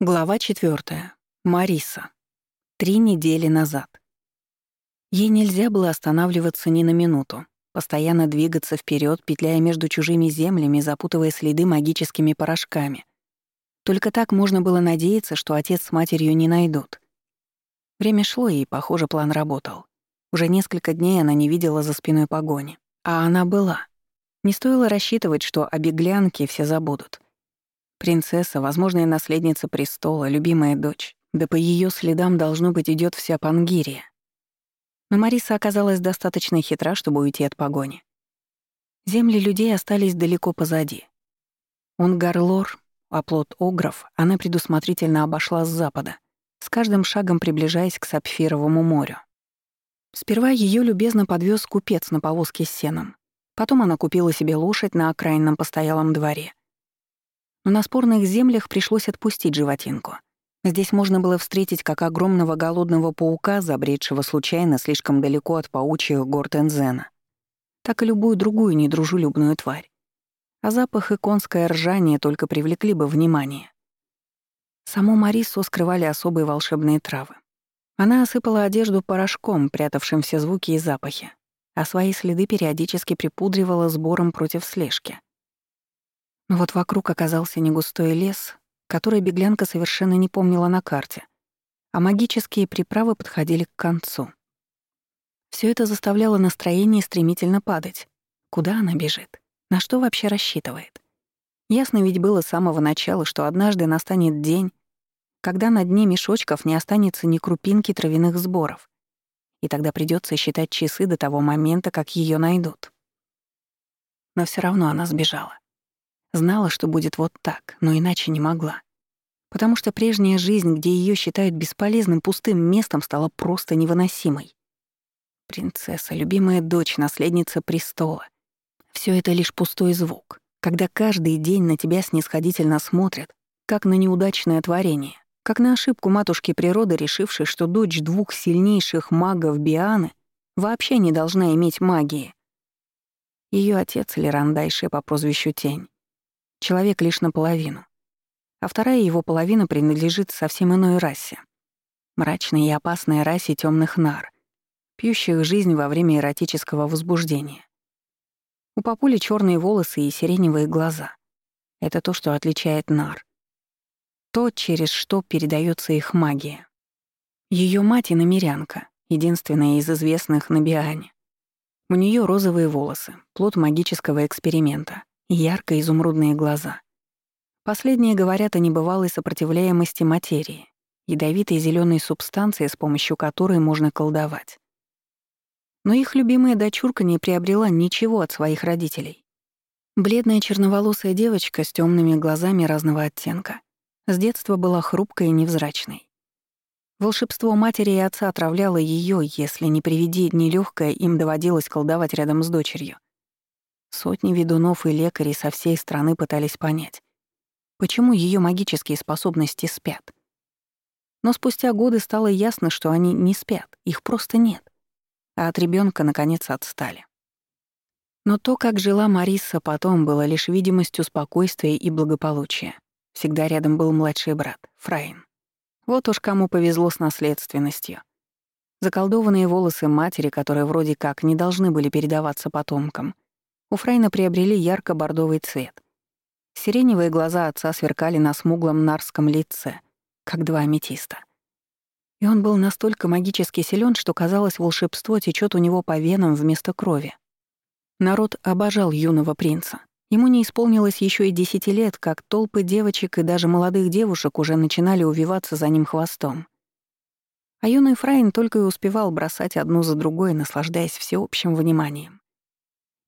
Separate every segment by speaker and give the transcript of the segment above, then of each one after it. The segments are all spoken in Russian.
Speaker 1: Глава 4. Мариса. Три недели назад. Ей нельзя было останавливаться ни на минуту, постоянно двигаться вперед, петляя между чужими землями, запутывая следы магическими порошками. Только так можно было надеяться, что отец с матерью не найдут. Время шло, и, похоже, план работал. Уже несколько дней она не видела за спиной погони. А она была. Не стоило рассчитывать, что о беглянке все забудут — Принцесса, возможная наследница престола, любимая дочь. Да по ее следам, должно быть, идет вся Пангирия. Но Мариса оказалась достаточно хитра, чтобы уйти от погони. Земли людей остались далеко позади. Он Гарлор, оплот Огров, она предусмотрительно обошла с запада, с каждым шагом приближаясь к Сапфировому морю. Сперва ее любезно подвез купец на повозке с сеном. Потом она купила себе лошадь на окраинном постоялом дворе но на спорных землях пришлось отпустить животинку. Здесь можно было встретить как огромного голодного паука, забредшего случайно слишком далеко от паучьих гор Тензена, так и любую другую недружелюбную тварь. А запах и конское ржание только привлекли бы внимание. Саму Марису скрывали особые волшебные травы. Она осыпала одежду порошком, прятавшим все звуки и запахи, а свои следы периодически припудривала сбором против слежки — но вот вокруг оказался негустой лес, который беглянка совершенно не помнила на карте, а магические приправы подходили к концу. Все это заставляло настроение стремительно падать. Куда она бежит? На что вообще рассчитывает? Ясно ведь было с самого начала, что однажды настанет день, когда на дне мешочков не останется ни крупинки травяных сборов, и тогда придется считать часы до того момента, как ее найдут. Но все равно она сбежала. Знала, что будет вот так, но иначе не могла. Потому что прежняя жизнь, где ее считают бесполезным пустым местом, стала просто невыносимой. Принцесса, любимая дочь, наследница престола. Все это лишь пустой звук, когда каждый день на тебя снисходительно смотрят, как на неудачное творение, как на ошибку матушки природы, решившей, что дочь двух сильнейших магов Бианы вообще не должна иметь магии. Ее отец Лерандайше по прозвищу Тень Человек лишь наполовину. А вторая его половина принадлежит совсем иной расе. Мрачной и опасной расе темных нар, пьющих жизнь во время эротического возбуждения. У папули черные волосы и сиреневые глаза. Это то, что отличает нар. То, через что передается их магия. Ее мать — иномерянка, единственная из известных на Биане. У нее розовые волосы, плод магического эксперимента ярко-изумрудные глаза. Последние говорят о небывалой сопротивляемости материи, ядовитой зеленой субстанции, с помощью которой можно колдовать. Но их любимая дочурка не приобрела ничего от своих родителей. Бледная черноволосая девочка с темными глазами разного оттенка. С детства была хрупкой и невзрачной. Волшебство матери и отца отравляло ее, если не приведи нелегкое, им доводилось колдовать рядом с дочерью. Сотни ведунов и лекарей со всей страны пытались понять, почему ее магические способности спят. Но спустя годы стало ясно, что они не спят, их просто нет. А от ребенка наконец отстали. Но то, как жила Мариса потом, было лишь видимостью спокойствия и благополучия. Всегда рядом был младший брат, Фраин. Вот уж кому повезло с наследственностью. Заколдованные волосы матери, которые вроде как не должны были передаваться потомкам — у Фрейна приобрели ярко-бордовый цвет. Сиреневые глаза отца сверкали на смуглом нарском лице, как два аметиста. И он был настолько магически силен, что казалось, волшебство течет у него по венам вместо крови. Народ обожал юного принца. Ему не исполнилось еще и десяти лет, как толпы девочек и даже молодых девушек уже начинали увиваться за ним хвостом. А юный Фрайн только и успевал бросать одну за другой, наслаждаясь всеобщим вниманием.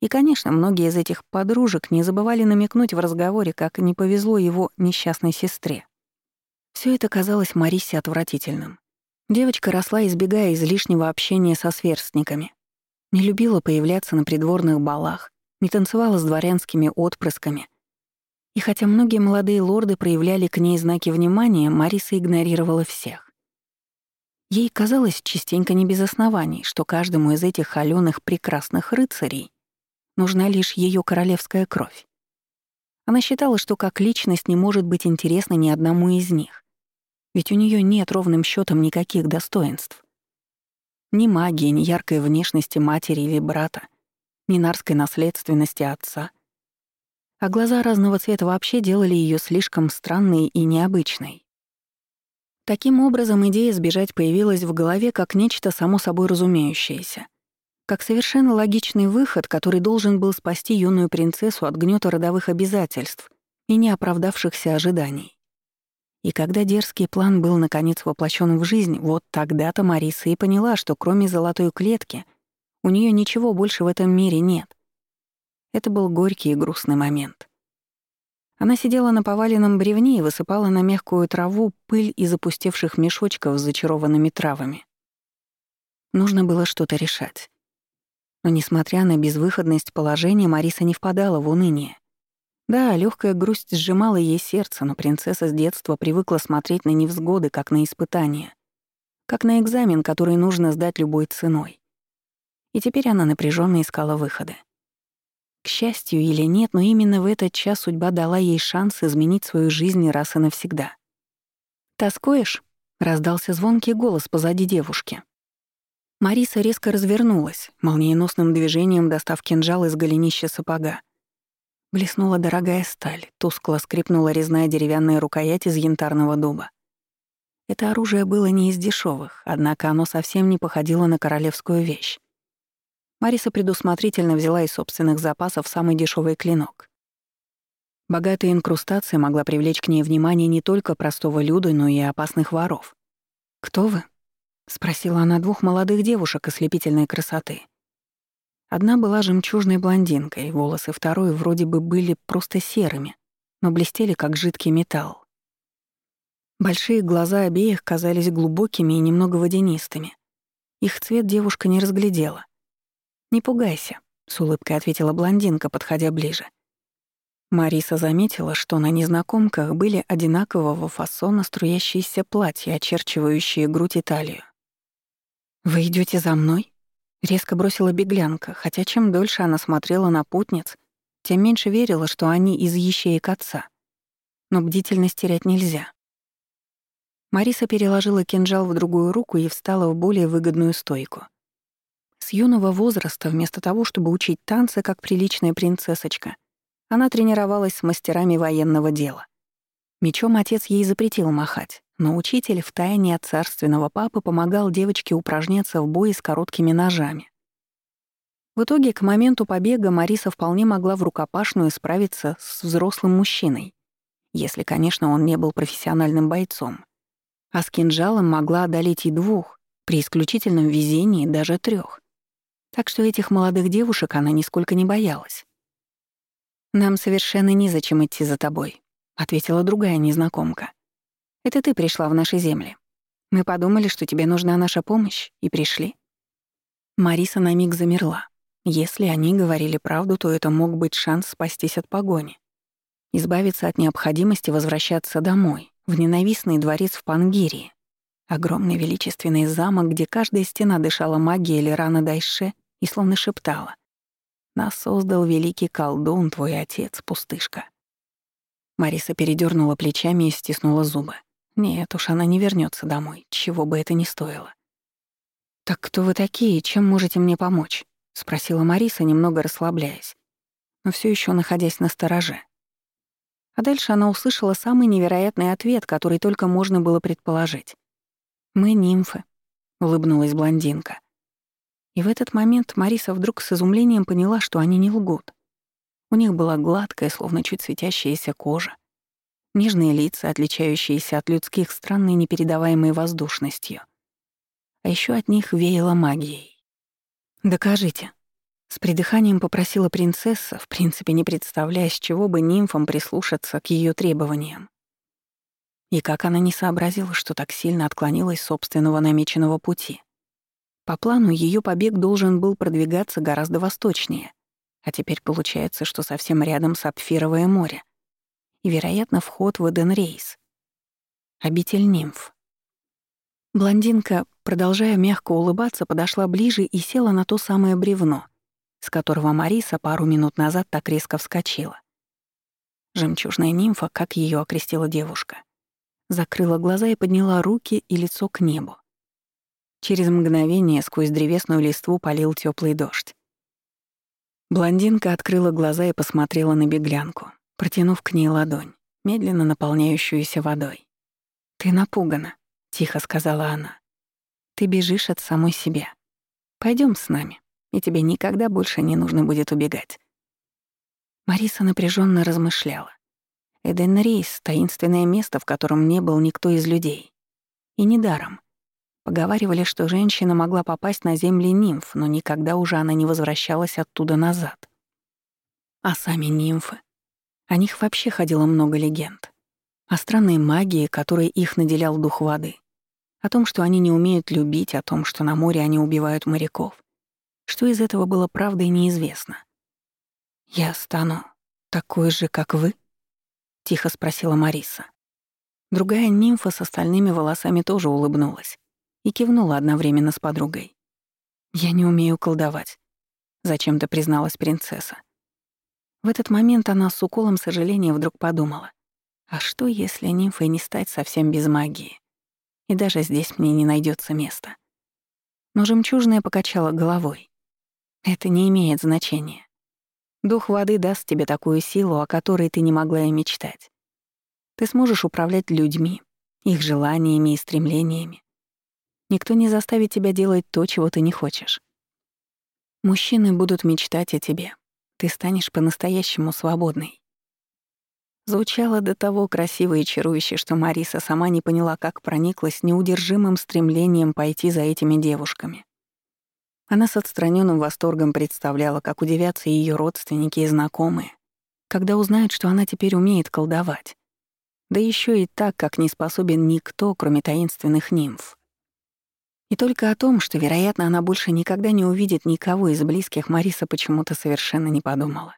Speaker 1: И, конечно, многие из этих подружек не забывали намекнуть в разговоре, как не повезло его несчастной сестре. Все это казалось Марисе отвратительным. Девочка росла, избегая излишнего общения со сверстниками. Не любила появляться на придворных балах, не танцевала с дворянскими отпрысками. И хотя многие молодые лорды проявляли к ней знаки внимания, Мариса игнорировала всех. Ей казалось частенько не без оснований, что каждому из этих холёных прекрасных рыцарей нужна лишь ее королевская кровь. Она считала, что как личность не может быть интересна ни одному из них, Ведь у нее нет ровным счетом никаких достоинств. Ни магии, ни яркой внешности матери или брата, ни нарской наследственности отца. А глаза разного цвета вообще делали ее слишком странной и необычной. Таким образом, идея сбежать появилась в голове как нечто само собой разумеющееся. Как совершенно логичный выход, который должен был спасти юную принцессу от гнета родовых обязательств и неоправдавшихся ожиданий. И когда дерзкий план был наконец воплощен в жизнь, вот тогда-то Мариса и поняла, что кроме золотой клетки у нее ничего больше в этом мире нет. Это был горький и грустный момент. Она сидела на поваленном бревне и высыпала на мягкую траву пыль из опустевших мешочков с зачарованными травами. Нужно было что-то решать. Но, несмотря на безвыходность положения, Мариса не впадала в уныние. Да, легкая грусть сжимала ей сердце, но принцесса с детства привыкла смотреть на невзгоды, как на испытания, как на экзамен, который нужно сдать любой ценой. И теперь она напряженно искала выходы. К счастью или нет, но именно в этот час судьба дала ей шанс изменить свою жизнь раз и навсегда. «Тоскуешь?» — раздался звонкий голос позади девушки. Мариса резко развернулась, молниеносным движением достав кинжал из голенища сапога. Блеснула дорогая сталь, тускло скрипнула резная деревянная рукоять из янтарного дуба. Это оружие было не из дешевых, однако оно совсем не походило на королевскую вещь. Мариса предусмотрительно взяла из собственных запасов самый дешевый клинок. Богатая инкрустация могла привлечь к ней внимание не только простого люда, но и опасных воров. «Кто вы?» — спросила она двух молодых девушек ослепительной красоты. Одна была жемчужной блондинкой, волосы второй вроде бы были просто серыми, но блестели как жидкий металл. Большие глаза обеих казались глубокими и немного водянистыми. Их цвет девушка не разглядела. «Не пугайся», — с улыбкой ответила блондинка, подходя ближе. Мариса заметила, что на незнакомках были одинакового фасона струящиеся платья, очерчивающие грудь и талию. «Вы идете за мной?» Резко бросила беглянка, хотя чем дольше она смотрела на путниц, тем меньше верила, что они из ящеек отца. Но бдительность терять нельзя. Мариса переложила кинжал в другую руку и встала в более выгодную стойку. С юного возраста, вместо того, чтобы учить танцы, как приличная принцессочка, она тренировалась с мастерами военного дела. Мечом отец ей запретил махать, но учитель в тайне от царственного папы помогал девочке упражняться в бое с короткими ножами. В итоге, к моменту побега Мариса вполне могла в рукопашную справиться с взрослым мужчиной, если, конечно, он не был профессиональным бойцом. А с кинжалом могла одолеть и двух, при исключительном везении даже трех. Так что этих молодых девушек она нисколько не боялась. «Нам совершенно незачем идти за тобой», — ответила другая незнакомка. Это ты пришла в наши земли. Мы подумали, что тебе нужна наша помощь, и пришли». Мариса на миг замерла. Если они говорили правду, то это мог быть шанс спастись от погони. Избавиться от необходимости возвращаться домой, в ненавистный дворец в Пангирии. Огромный величественный замок, где каждая стена дышала магией или рана Дайше и словно шептала. «Нас создал великий колдун, твой отец, пустышка». Мариса передернула плечами и стиснула зубы. Нет уж, она не вернется домой, чего бы это ни стоило. «Так кто вы такие, чем можете мне помочь?» — спросила Мариса, немного расслабляясь, но все еще находясь на стороже. А дальше она услышала самый невероятный ответ, который только можно было предположить. «Мы нимфы», — улыбнулась блондинка. И в этот момент Мариса вдруг с изумлением поняла, что они не лгут. У них была гладкая, словно чуть светящаяся кожа, Нежные лица, отличающиеся от людских странной непередаваемой воздушностью. А еще от них веяло магией. «Докажите», — с придыханием попросила принцесса, в принципе не представляя, с чего бы нимфам прислушаться к ее требованиям. И как она не сообразила, что так сильно отклонилась собственного намеченного пути. По плану ее побег должен был продвигаться гораздо восточнее, а теперь получается, что совсем рядом Сапфировое море и, вероятно, вход в Эденрейс. Обитель нимф. Блондинка, продолжая мягко улыбаться, подошла ближе и села на то самое бревно, с которого Мариса пару минут назад так резко вскочила. Жемчужная нимфа, как ее окрестила девушка, закрыла глаза и подняла руки и лицо к небу. Через мгновение сквозь древесную листву полил теплый дождь. Блондинка открыла глаза и посмотрела на беглянку, протянув к ней ладонь, медленно наполняющуюся водой. «Ты напугана», — тихо сказала она. «Ты бежишь от самой себя. Пойдем с нами, и тебе никогда больше не нужно будет убегать». Мариса напряженно размышляла. Эден Рейс — таинственное место, в котором не был никто из людей. И недаром. Поговаривали, что женщина могла попасть на земли нимф, но никогда уже она не возвращалась оттуда назад. А сами нимфы? О них вообще ходило много легенд. О странной магии, которой их наделял дух воды. О том, что они не умеют любить, о том, что на море они убивают моряков. Что из этого было правдой, неизвестно. «Я стану такой же, как вы?» — тихо спросила Мариса. Другая нимфа с остальными волосами тоже улыбнулась и кивнула одновременно с подругой. «Я не умею колдовать», — зачем-то призналась принцесса. В этот момент она с уколом сожаления вдруг подумала. «А что, если нимфой не стать совсем без магии? И даже здесь мне не найдется места». Но жемчужная покачала головой. «Это не имеет значения. Дух воды даст тебе такую силу, о которой ты не могла и мечтать. Ты сможешь управлять людьми, их желаниями и стремлениями. Никто не заставит тебя делать то, чего ты не хочешь. Мужчины будут мечтать о тебе. Ты станешь по-настоящему свободной. Звучало до того красиво и чарующе, что Мариса сама не поняла, как прониклась неудержимым стремлением пойти за этими девушками. Она с отстраненным восторгом представляла, как удивятся ее родственники и знакомые, когда узнают, что она теперь умеет колдовать. Да еще и так, как не способен никто, кроме таинственных нимф. И только о том, что, вероятно, она больше никогда не увидит никого из близких, Мариса почему-то совершенно не подумала.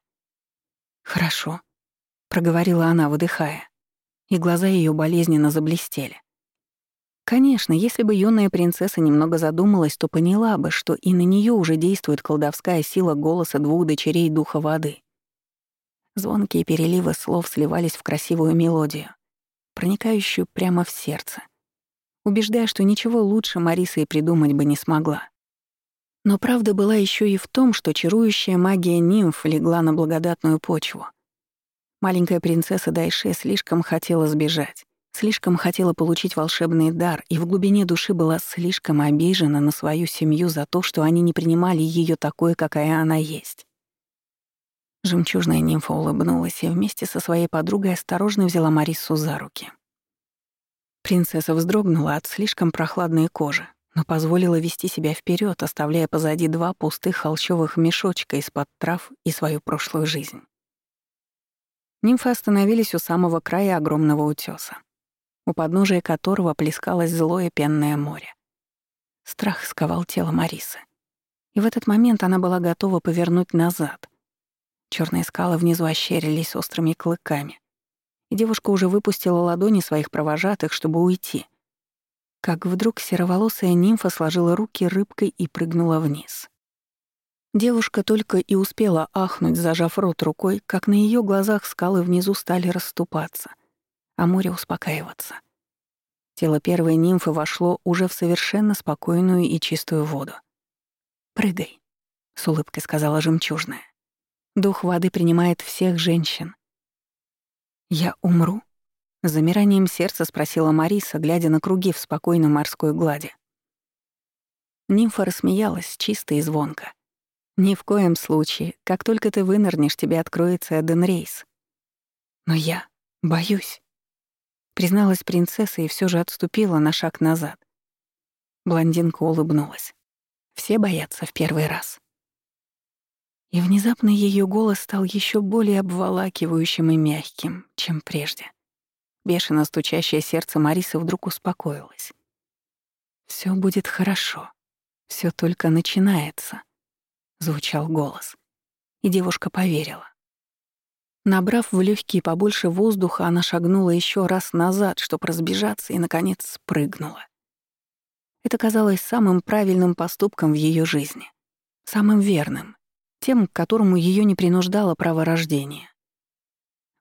Speaker 1: «Хорошо», — проговорила она, выдыхая, и глаза ее болезненно заблестели. Конечно, если бы юная принцесса немного задумалась, то поняла бы, что и на нее уже действует колдовская сила голоса двух дочерей духа воды. Звонкие переливы слов сливались в красивую мелодию, проникающую прямо в сердце убеждая, что ничего лучше Мариса и придумать бы не смогла. Но правда была еще и в том, что чарующая магия нимф легла на благодатную почву. Маленькая принцесса Дайше слишком хотела сбежать, слишком хотела получить волшебный дар и в глубине души была слишком обижена на свою семью за то, что они не принимали ее такой, какая она есть. Жемчужная нимфа улыбнулась и вместе со своей подругой осторожно взяла Марису за руки. Принцесса вздрогнула от слишком прохладной кожи, но позволила вести себя вперед, оставляя позади два пустых холщовых мешочка из-под трав и свою прошлую жизнь. Нимфы остановились у самого края огромного утёса, у подножия которого плескалось злое пенное море. Страх сковал тело Марисы. И в этот момент она была готова повернуть назад. Черные скалы внизу ощерились острыми клыками, девушка уже выпустила ладони своих провожатых, чтобы уйти. Как вдруг сероволосая нимфа сложила руки рыбкой и прыгнула вниз. Девушка только и успела ахнуть, зажав рот рукой, как на ее глазах скалы внизу стали расступаться, а море успокаиваться. Тело первой нимфы вошло уже в совершенно спокойную и чистую воду. «Прыгай», — с улыбкой сказала жемчужная. «Дух воды принимает всех женщин, «Я умру?» — замиранием сердца спросила Мариса, глядя на круги в спокойной морской глади. Нимфа рассмеялась чисто и звонко. «Ни в коем случае. Как только ты вынырнешь, тебе откроется Эден Рейс». «Но я боюсь», — призналась принцесса и все же отступила на шаг назад. Блондинка улыбнулась. «Все боятся в первый раз». И внезапно ее голос стал еще более обволакивающим и мягким, чем прежде. Бешено стучащее сердце Марисы вдруг успокоилось. Все будет хорошо. Все только начинается», — звучал голос. И девушка поверила. Набрав в легкие побольше воздуха, она шагнула еще раз назад, чтобы разбежаться, и, наконец, спрыгнула. Это казалось самым правильным поступком в ее жизни, самым верным — тем, к которому ее не принуждало право рождения.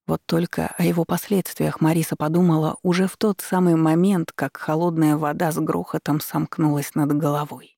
Speaker 1: Вот только о его последствиях Мариса подумала уже в тот самый момент, как холодная вода с грохотом сомкнулась над головой.